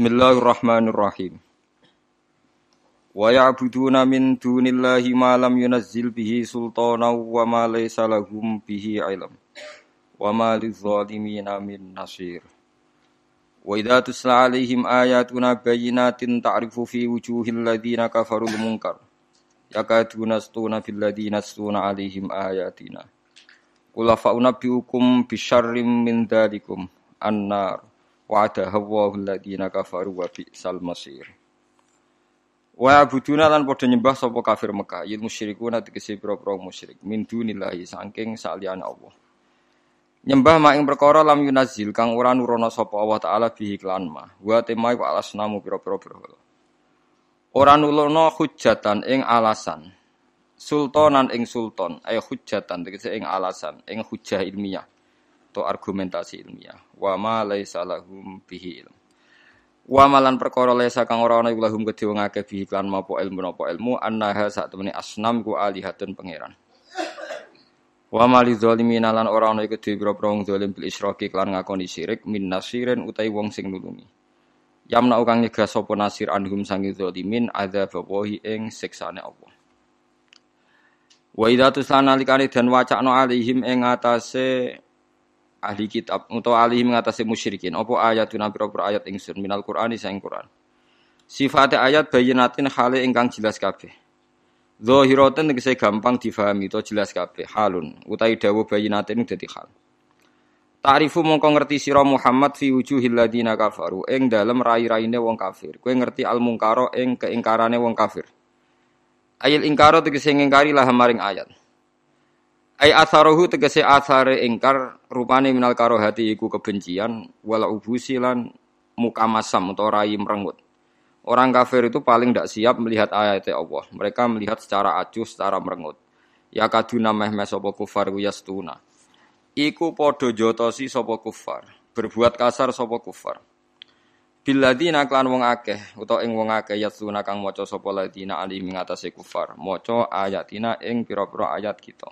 Bismillahirrahmanirrahim. Wa ya'buduna min dunillahi ma lam yunazzil bihi sultana wa ma laysa lahum bihi ilm. Wa ma lidh-dhalimina min nasir. Wa idza tusla 'alaihim ayatuna bayyinatin ta'rifu fi wujuhil ladzina kafarul munkar. Yakaduna stuna fil ladzina stuna 'alaihim ayatina. Qul fa unabbiukum bisyarrim min dzalikum annar wa'ada Allahu alladziina kafaru wa bi'sal masir. Wa abuduna lan padha nyembah sapa kafir Mekah, yil musyrikuna tegese pira-pira musyrik min dunillahi saking saliyane Allah. Nyembah mak ing perkara lam yunazil kang ora nurono sapa Allah taala bihi klan ma. Wa temai wa alasnamu pira-pira berhala. Ora nulono hujatan ing alasan. Sultanan ing sultan, ay hujatan tegese ing alasan, ing hujah ilmiah atau argumentasi ilmiah. Wa ma laisa lahum bihi ilm. Wa malan perkara laisa kang ora ana lahum kedhe wong akeh bihi kan mapo ilmu napa ilmu annaha sak temene asnam ku alihatun pangeran. Wa mali zalimin lan ora ana iku kedhe pira-pira wong zalim bil isyraki kelan ngakoni syirik min nasirin utai wong sing nulungi. Yamna kang nyegah sapa nasir anhum sangi zalimin adzab wahi ing siksane Allah. Wa idza tusana likane dan wacana alaihim ing atase ahli kitab utawa ahli mengatasi musyrikin. Apa ayatuna pira-pira ayat ingsun minal Qur'ani saing Qur'an. Sifate ayat bayinatin hale ingkang jelas kabeh. Zahiratan tegese gampang difahami to jelas kabeh halun. Utawi dawuh bayinatin dadi hal Ta'rifu mongko ngerti sira Muhammad fi wujuhil ladina kafaru ing dalem rai-raine wong kafir. Kowe ngerti al mungkaro ing keingkarane wong kafir. Ayil ingkaro tegese ngingkari lah maring ayat Ai atharuhu tegese athare ingkar rupane minal karohati iku kebencian wala ubusi muka masam atau rai merengut. Orang kafir itu paling tidak siap melihat ayat Allah. Mereka melihat secara acuh, secara merengut. Ya kaduna meh meh sopo kufar yastuna. Iku podo jotosi sopo kufar. Berbuat kasar sopo kufar. Biladina klan wong akeh utawa ing wong akeh yastuna kang maca sapa ladina ali ngatasi kufar. Maca ayatina ing pira-pira ayat kita.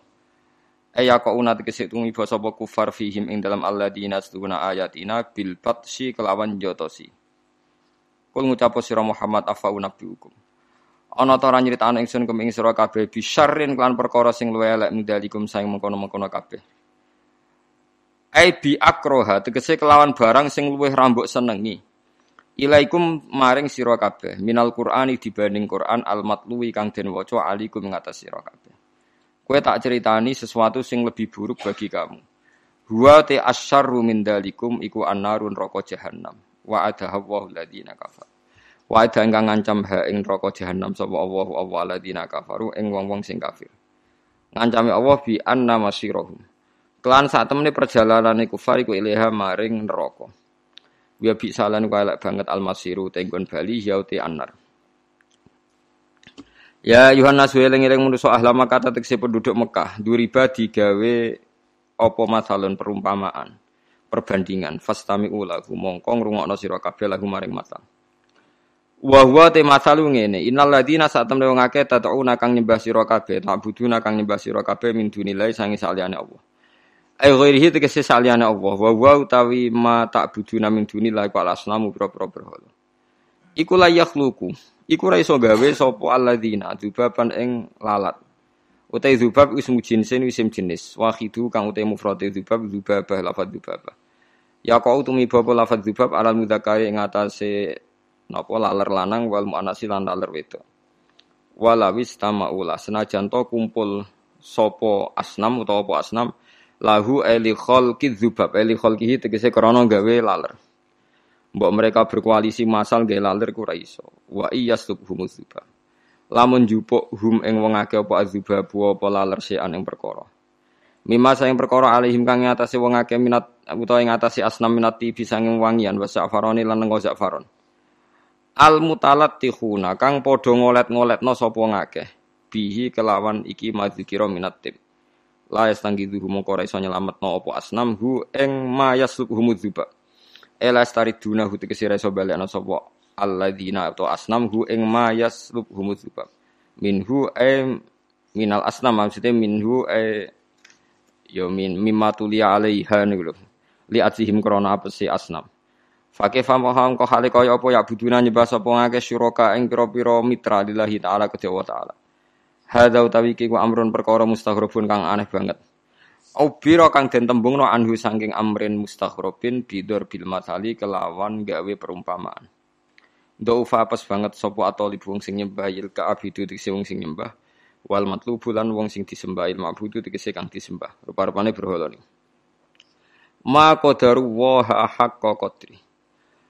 Aya kau una tegese tumiba sapa kufar fihim ing dalam alladzina astuna ayatina bil batsi kelawan jotosi. Kul ngucapo sira Muhammad afa unabbiukum. Ana ta ora nyritakno ingsun kum ing sira kabeh bisyarrin kelan perkara sing luwih elek mindalikum saing mengkono-mengkono kabeh. Ai bi akroha tegese kelawan barang sing luwih rambuk senengi. Ilaikum maring sira kabeh minal Qur'ani dibanding Qur'an al matluwi kang den waca alikum ngatas sira kabeh. Kue tak ceritani sesuatu sing lebih buruk bagi kamu. Huwa te asyarru min dalikum iku annarun roko jahannam. Wa ada Allahu ladina kafar. Wa ada ingkang ngancam ha ing roko jahannam sapa Allahu Allah ladina kafaru ing wong-wong sing kafir. Ngancame Allah bi anna masirahum. Kelan saat temene perjalanan kufar iku ilaha maring neraka. Wa bi salan ku elek banget almasiru tenggon bali yauti annar. Ya Yohanes eling-eling manusa ahlama kata tekse penduduk Mekah, duriba digawe apa masalun perumpamaan, perbandingan, fastami ulahu mongko ngrungokno sira kabeh lagu maring masal. Wa huwa te masalu ngene, innal ladina sak temne wong akeh tatauna kang nyembah sira kabeh, ta'buduna kang nyembah sira kabeh min dunillahi sangi saliyane Allah. Ai ghairihi tegese saliyane Allah, wa huwa utawi ma ta'buduna min dunillahi qala asnamu pira-pira berhala. Iku la yakhluqu Iku ra iso gawe sapa alladzina dzubaban ing lalat. Utai dzubab isim jinsin isim jenis. Wahidu kang utai mufrad dzubab dzubabah lafadz dzubabah. Ya kau tumi bapa lafadz dzubab alal mudzakari ing atase napa laler lanang wal muannasi lan laler wedok. Walawis tamaula senajan to kumpul sapa asnam utawa apa asnam lahu eli khalqi dzubab eli khalqihi tegese krana gawe laler. Mbok mereka berkoalisi masal nggih lalir ku iso. Wa iyyasubhum dzubab. Lamun jupuk hum ing wong akeh apa adzubab apa laler sean ing perkara. Mima sayang perkara alihim kang ngatasi wong akeh minat utawa ing ngatasi asnam minat tibi sanging wangian wa zafaroni lan nggo zafaron. Al mutalattihuna kang padha ngolet-ngoletno sapa ngakeh bihi kelawan iki madzikira minat tib. La yastanggi dhuhu mongko ora iso nyelametno apa asnam hu ing mayasluhum dzubab. Ela stariduna hu tegese reso balekna sapa alladzina atau asnam hu ing ma yaslub zubab. Minhu e minal asnam maksudnya minhu e yo min mimma tulia alaiha niku lho. Li atihim krana apa si asnam. Fakih famaham kau hale kaya apa ya buduna nyembah sapa ngake syuraka ing pira-pira mitra lillahi taala kedhe wa taala. Hadza utawi ku amrun perkara mustaghrabun kang aneh banget. Au bira kang den tembungno anhu saking amrin mustaghrabin bidor bil matali kelawan gawe perumpamaan. Daufa pas banget sapa atau wong sing nyembah il ka abidu tegese wong sing nyembah wal matlubu lan wong sing disembah il mabudu tegese kang disembah. Rupa-rupane berhala ni. Ma qadaru wa haqqa qadri.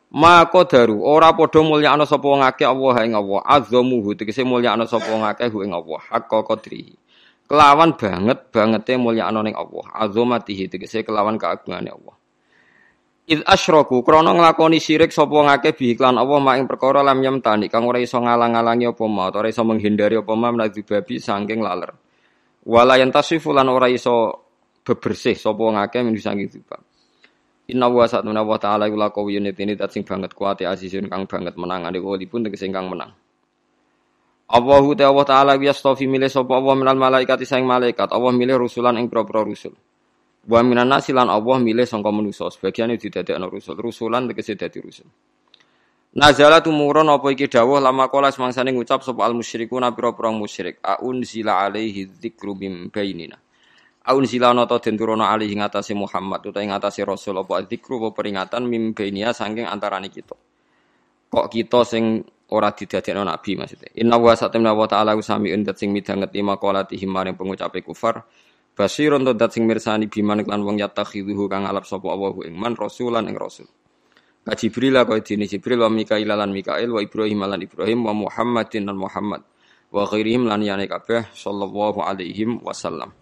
Maka daru ora padha mulyakno sapa wong akeh Allah ing Allah azzamuhu tegese mulyakno sapa wong akeh ing Allah hakka qadri kelawan banget bangete mulyakno ning Allah. Azamatihi tegese kelawan keagungane Allah. Id asyraku krana nglakoni syirik sapa wong akeh bi iklan Allah mak ing perkara lam yamtani kang ora iso ngalang-alangi apa ma ora iso menghindari apa ma babi saking laler. Wala yantasifu lan ora iso bebersih sapa wong akeh min saking dzubab Inna wa satuna wa ta'ala iku lakawiyun ini dat sing banget kuat azizun kang banget menang ade pun tegese kang menang. Allahu ta Allah taala yastafi milih sapa Allah minal malaikat sing malaikat Allah milih rusulan ing pro-pro rusul. Wa minan nasi lan Allah milih sangka manusa sebagian didadekno rusul rusulan tegese dadi rusul. Nazala tumurun apa iki dawuh lama kala semangsane ngucap sapa al musyrikuna pira-pira musyrik aun zila alaihi dzikru bim bainina. Aun silana ta den turono alih ing atase Muhammad utawa ing atase Rasul apa dzikru apa peringatan mimbenia saking antarane kita. Kok kita sing ora didadekno nabi maksudnya. Inna wa satamna wa ta'ala usamiun dat sing midanget lima qalatihi maring pengucape kufar. Basirun dat sing mirsani biman lan wong yatakhiduhu kang alap sapa Allahu ing man rasulan ing rasul. Ka Jibril kaya dene Jibril wa Mikail lan Mikail wa Ibrahim lan Ibrahim wa Muhammadin lan Muhammad wa ghairihim lan yane kabeh sallallahu alaihi wasallam.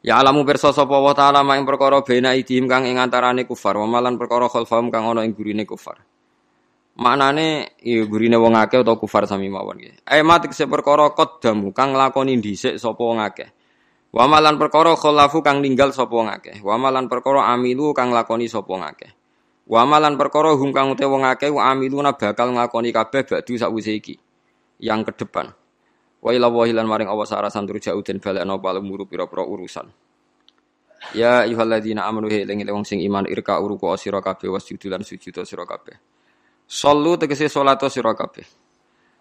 Ya alamu pirsa sapa wa taala ing perkara bena idhim kang ing antarane kufar wa malan perkara khalfahum kang ana ing gurine kufar. Maknane ya gurine wong akeh utawa kufar sami mawon nggih. Ae mati kese perkara qaddamu kang lakoni dhisik sapa wong akeh. Wa malan perkara khalafu kang ninggal sapa wong akeh. Wa malan perkara amilu kang lakoni sapa wong akeh. Wa malan perkara hum kang ute wong akeh wa amiluna bakal nglakoni kabeh badu sakwise iki. Yang ke depan. Wa ila wahilan maring Allah sarasan turja'u den balekno palumuru pira-pira urusan. Ya ayyuhalladzina amanu eling wong sing iman irka uruku sira kabeh wasjudu lan sujud sira kabeh. Sallu tegese salat sira kabeh.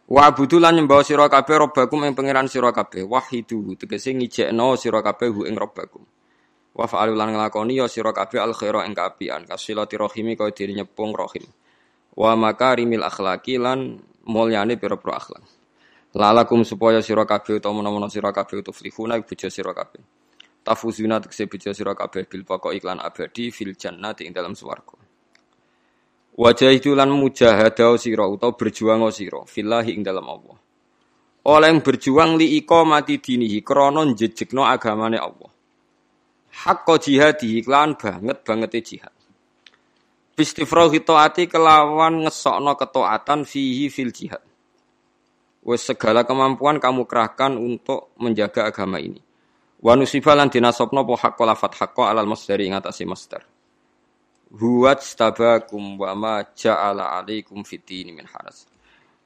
Wa abudu lan nyembah sira kabeh robbakum ing pangeran sira kabeh. Wahidu tegese ngijekno sira kabeh hu ing robbakum. Wa fa'alu lan nglakoni ya sira kabeh al khaira ing kaapian kasilati rahimi kaya diri nyepung rahim. Wa makarimil akhlaqi lan mulyane pira-pira akhlak. Lalakum supaya sira kabeh utawa menawa sira kabeh tuflihuna bojo sira kabeh. Tafuzuna tekse bojo sira kabeh bil pokok iklan abadi fil jannati ing dalam swarga. Wajah itu lan mujahadah sira utawa berjuang sira fillahi ing dalam Allah. Oleh berjuang li mati dinihi krana njejekno agamane Allah. Hakka jihadi iklan banget banget jihad. Bistifrahi taati kelawan ngesokno ketaatan fihi fil jihad. Wes segala kemampuan kamu kerahkan untuk menjaga agama ini. Wa nusifa lan po hakko lafat hakko alal masdari ing atase masdar. Huwa stabakum wa ma ja'ala alaikum fitini min haras.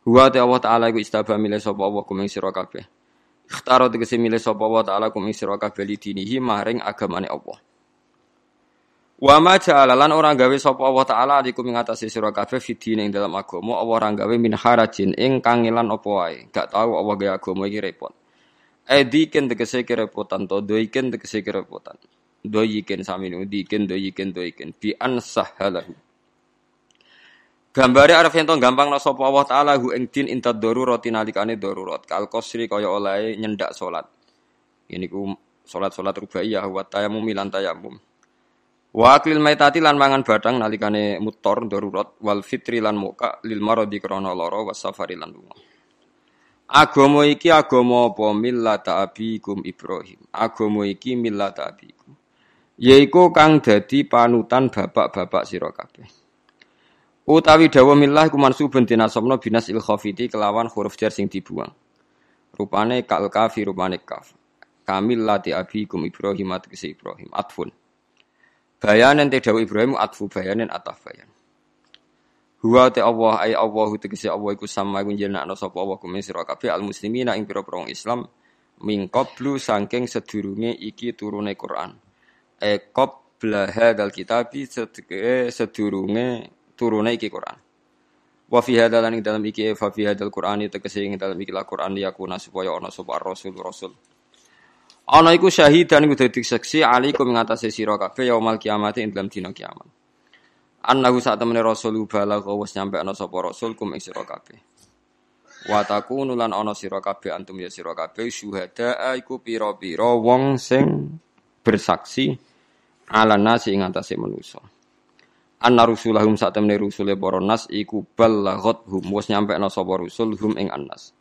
Huwa ta Allah taala iku istaba milih sapa Allah kum ing sira kabeh. Ikhtaro tegese milih sapa Allah taala kum ing sira kabeh lidinihi maring agamane Allah. Wa ma ja'ala lan ora gawe sapa Allah taala alikum ing atase sira kabeh fidine ing dalam agama Allah ora gawe min harajin ing kangelan apa wae. Gak tahu Allah gawe agama iki repot. Ediken tegese kerepotan to doiken tegese kerepotan. Doiken sami nu diken doiken doiken bi ansahalahu. Gambare arep ento gampang no sapa Allah taala hu ing din intad darurat nalikane darurat. Kal qasri kaya oleh nyendak salat. Ini ku salat-salat rubaiyah wa tayamum lan tayamum. Wa aklil maitati lan mangan badang nalikane mutor darurat wal fitri lan muka lil maradi krana lara was safari lan lunga. Agama iki agama apa millata abikum Ibrahim. Agama iki millata abikum. Yaiku kang dadi panutan bapak-bapak sira kabeh. Utawi dawa millah iku mansubun dinasabna binas il khafiti kelawan huruf jar sing dibuang. Rupane kal kafi rupane kaf. Kamil lati abikum Ibrahim atkisi Ibrahim atfun. Bayanan te dawu Ibrahim atfu bayanan ataf bayan. Huwa te Allah ay Allah tegese Allah iku sama iku jenakno sapa Allah kumin sira kabeh al muslimina ing pira-pira Islam min qablu saking sedurunge iki turune Quran. E qabla hadzal kitabi sedurunge turune iki Quran. Wa fi lan dalam iki fa fi hadzal Qur'ani tegese ing dalam iki la Qur'an yakuna supaya ana sapa rasul rasul. Ana iku syahidan iku dadi saksi alaikum ing atase sira kabeh yaumul kiamat ing dalam dina kiamat. Annahu sak temene rasul balagha wis nyampe ana sapa rasul kum ing sira kabeh. Wa takunu lan ana sira kabeh antum ya sira kabeh syuhada iku pira-pira wong sing bersaksi ala nasi ing atase manusa. Anna rusulahum sak temene rusule para nas iku ballaghat hum wis nyampe ana sapa rusul hum ing annas.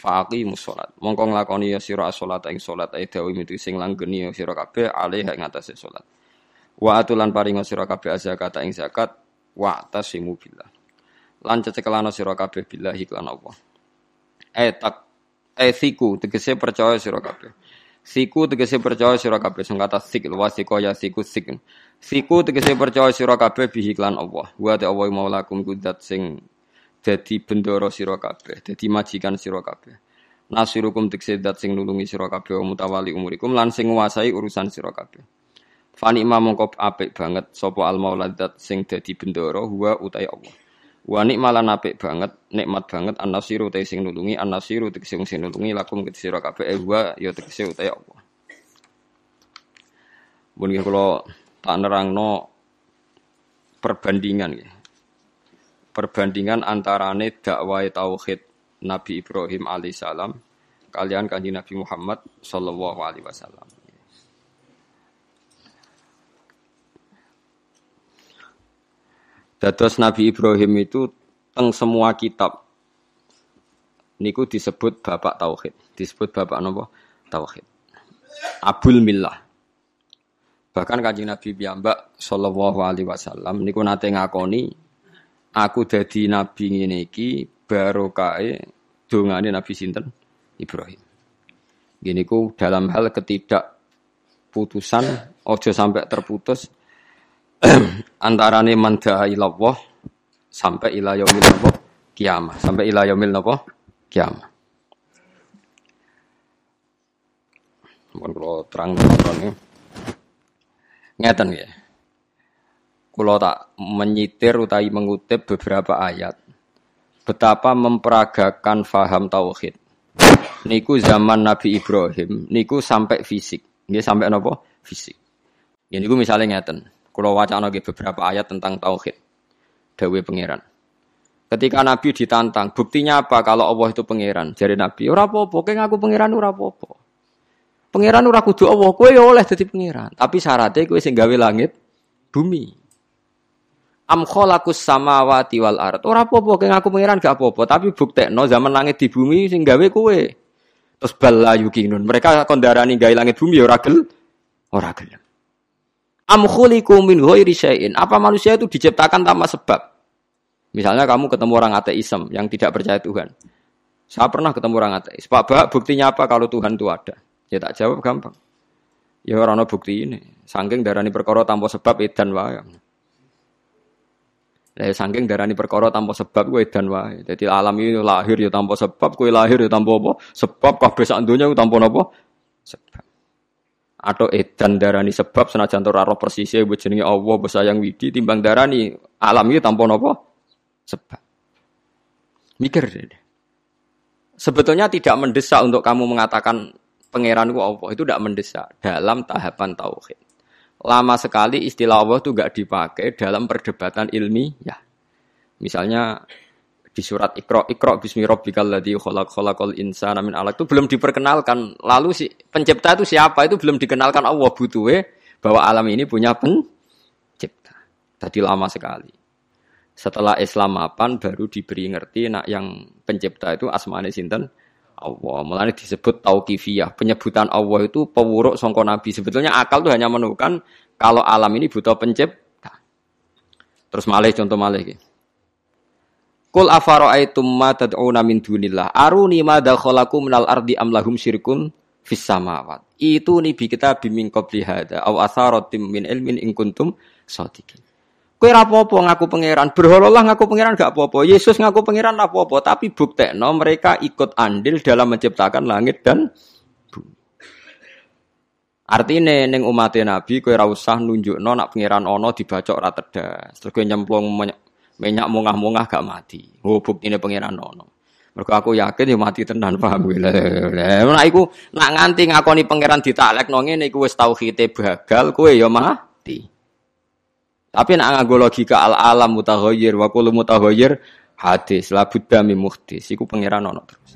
Faqimus salat mongko nglakoni ya sira salat ing salat ae dawi mitu sing langgeni ya sira kabeh alih ing atase salat wa atulan paringa sira kabeh zakat ing zakat wa tasimu billah. Lan cecekelana sira kabeh billahi lan Allah. Tak eh siku tegese percaya sira kabeh siku tegese percaya sira kabeh sing kata sik wasiko ya siku sik Siku tegese percaya sira kabeh bihi lan Allah. Wa ta Allah maulakum kudat sing dadi bendoro sira kabeh, dadi majikan sira kabeh. Nasirukum tegese dat sing nulungi sira kabeh mutawali umurikum lan sing nguasai urusan sira kabeh. Fani mongko apik banget sapa al mauladat sing dadi bendoro huwa utai Allah. Wa nikmalan apik banget, nikmat banget an-nasiru te sing nulungi, an-nasiru tegese sing nulungi lakum ke sira kabeh eh huwa ya tegese utai Allah. Mun kula tak nerangno perbandingan ya. Perbandingan antarane dakwah tauhid Nabi Ibrahim alaihissalam kalian kanji Nabi Muhammad sallallahu alaihi wasallam. Dados Nabi Ibrahim itu teng semua kitab niku disebut bapak tauhid, disebut bapak napa? Tauhid. Abul Millah. Bahkan kanjeng Nabi piyambak sallallahu alaihi wasallam niku nate ngakoni aku dadi nabi ngene iki barokahe dongane Nabi sinten Ibrahim. Gini ku dalam hal ketidak putusan ojo sampai terputus antarane manda ilallah sampai ila yaumil kiamah sampai ila yaumil napa kiamah. Mohon kalau terang terang Ngeten ya. Kulo tak menyitir utawi mengutip beberapa ayat. Betapa memperagakan faham tauhid. Niku zaman Nabi Ibrahim, niku sampai fisik. Nggih sampai napa? Fisik. Ya niku misalnya ngeten. Kulo wacana beberapa ayat tentang tauhid. Dawe pangeran. Ketika Nabi ditantang, buktinya apa kalau Allah itu pangeran? Jadi Nabi, ora apa-apa, kowe ngaku pangeran ora apa-apa. Pangeran ora kudu Allah, kowe ya oleh dadi pangeran. Tapi syaratnya kowe sing gawe langit, bumi. Am khalaqus samawati wal ard. Ora apa-apa kowe ngaku pangeran gak apa-apa, tapi buktekno zaman langit di bumi sing gawe kowe. Terus bala yukinun. Mereka kondarani gawe langit bumi ya ora gel, ora gelem. Am khuliqu min ghairi. Apa manusia itu diciptakan tanpa sebab? Misalnya kamu ketemu orang ateisme yang tidak percaya Tuhan. Saya pernah ketemu orang ateis. Pak, buktinya apa kalau Tuhan itu ada? Ya tak jawab gampang. Ya orang bukti ini. Sangking darani perkara tanpa sebab edan wae. Lah ya saking darani perkara tanpa sebab gue edan wae. Jadi alam ini lahir ya tanpa sebab, kue lahir ya tanpa apa? Sebab kabeh sak donya tanpa apa? Sebab. Atau edan darani sebab senajan ora roh persisnya buat jenenge Allah bersayang widi timbang darani alam ini tanpa apa? Sebab. Mikir. Sebetulnya tidak mendesak untuk kamu mengatakan pangeran ku Allah itu tidak mendesak dalam tahapan tauhid. Lama sekali istilah Allah itu nggak dipakai dalam perdebatan ilmiah. Misalnya di surat Iqra, Iqra bismi rabbikal ladzi khalaq khalaqal insana min alaq itu belum diperkenalkan. Lalu si pencipta itu siapa itu belum dikenalkan Allah butuhe bahwa alam ini punya pencipta. Tadi lama sekali. Setelah Islam mapan baru diberi ngerti nak yang pencipta itu asmane sinten Allah. Mulanya disebut tauqifiyah. Penyebutan Allah itu pewuruk songko Nabi. Sebetulnya akal itu hanya menemukan kalau alam ini butuh pencipta. Terus malih contoh malih gitu. Kul afara'aitum ma tad'una min dunillah aruni ma dakhalaqu minal ardi am lahum syirkun fis samawat. Itu nih bi kita bimin qabli hada aw atharatim min ilmin in kuntum shadiqin. Kowe ora apa-apa ngaku pangeran, berhololah ngaku pangeran gak apa-apa. Yesus ngaku pangeran apa-apa, tapi buktekno mereka ikut andil dalam menciptakan langit dan bumi. Artine ning umat Nabi kowe ora usah nunjukno nak pangeran ana dibacok ora tedas. Terus kowe nyemplung minyak mungah-mungah gak mati. Oh buktine pangeran ana. Mergo aku yakin ya mati tenan paham kowe. Lah iku nak nganti ngakoni pangeran ditaklekno ngene iku wis tauhide bagal kowe ya mati. Tapi nak nganggo logika al alam mutaghayyir wa kullu mutaghayyir hadis la budda min iku pangeran ana terus.